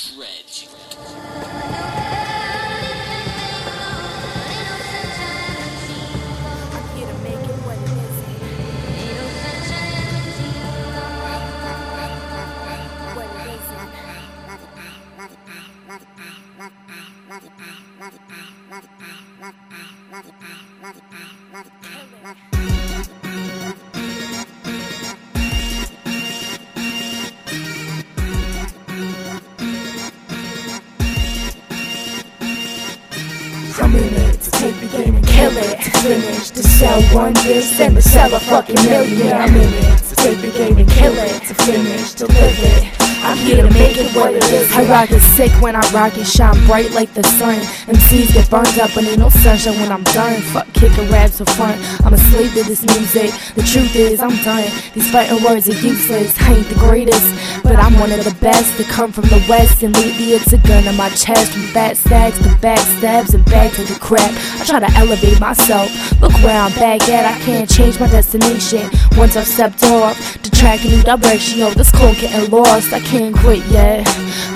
Dredge. I'm here to make it what it isn't. What it isn't. I'm in it to take the game and kill it. To finish, to sell one disc and to sell a fucking million. I'm in it to take the game and kill it. To finish, to live it. I'm here to make it what it. I rock it sick when I rock it, shine bright like the sun. MCs get burned up, but ain't no sunshine when I'm done. Fuck kicking raps for fun. I'm a slave to this music. The truth is, I'm done. These fighting words are useless. I ain't the greatest, but I'm one of the best to come from the west. And lately, it's a gun in my chest. From fat stacks to backstabs and back to the crap. I try to elevate myself. Look where I'm back at. I can't change my destination. Once I've stepped off to track a new direction, yo, this cold getting lost. I can't quit yet.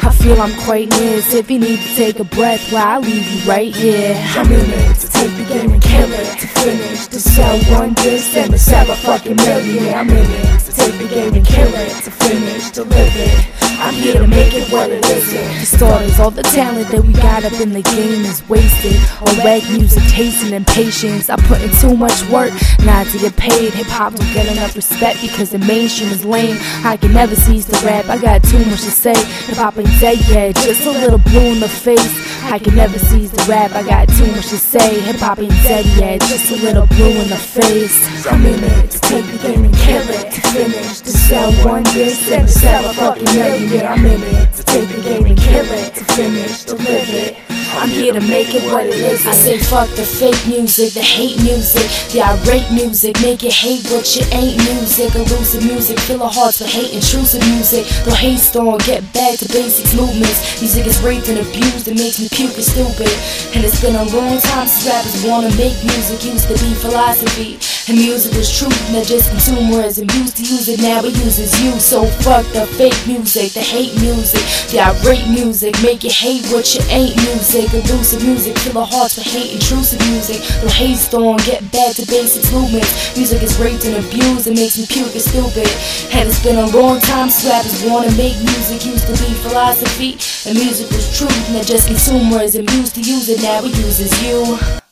I feel I'm quite near. So if you need to take a breath, well, I'll leave you right here. I'm in it to take the game and kill it. To finish, to sell one disc and to sell a fucking million. I'm in it to take the game and kill it. To finish, to live it. I'm here to make it what it isn't. For starters, all the talent that we got up in the game is wasted. Or rag music, tasting and patience. I put in too much work, not to get paid. Hip hop don't get enough respect because the mainstream is lame. I can never cease to rap, I got too much to say. Hip hop ain't dead yet, just a little blue in the face. I can never cease to rap, I got too much to say. Hip hop ain't dead yet, just a little blue in the face. I'm in it to take the game and kill it. To finish, to sell one disc and sell a fucking million. Yeah, I'm in it to take the game and kill it. To finish, to live it. I'm here to make it what it is. I say fuck the fake music, the hate music, the irate music, make it hate what you ain't music, elusive music, fill our hearts with hate, intrusive music, the hate storm, get back to basics movements, music is raped and abused, it makes me puke and stupid, and it's been a long time since rappers wanna make music, used to be philosophy, and music is truth, not just consumerism, used to use it, now it uses you, so fuck the fake music, the hate music, the irate music, make it hate what you ain't music, elusive music, fill our hearts with hate, intrusive music, the hate storm, get back to basics movements, music is raped and abused, it makes me puke and stupid, and it's been a long time since rappers wanna make music, used to be philosophy, and music was truth, not just consumerism, used to use it, now it uses you.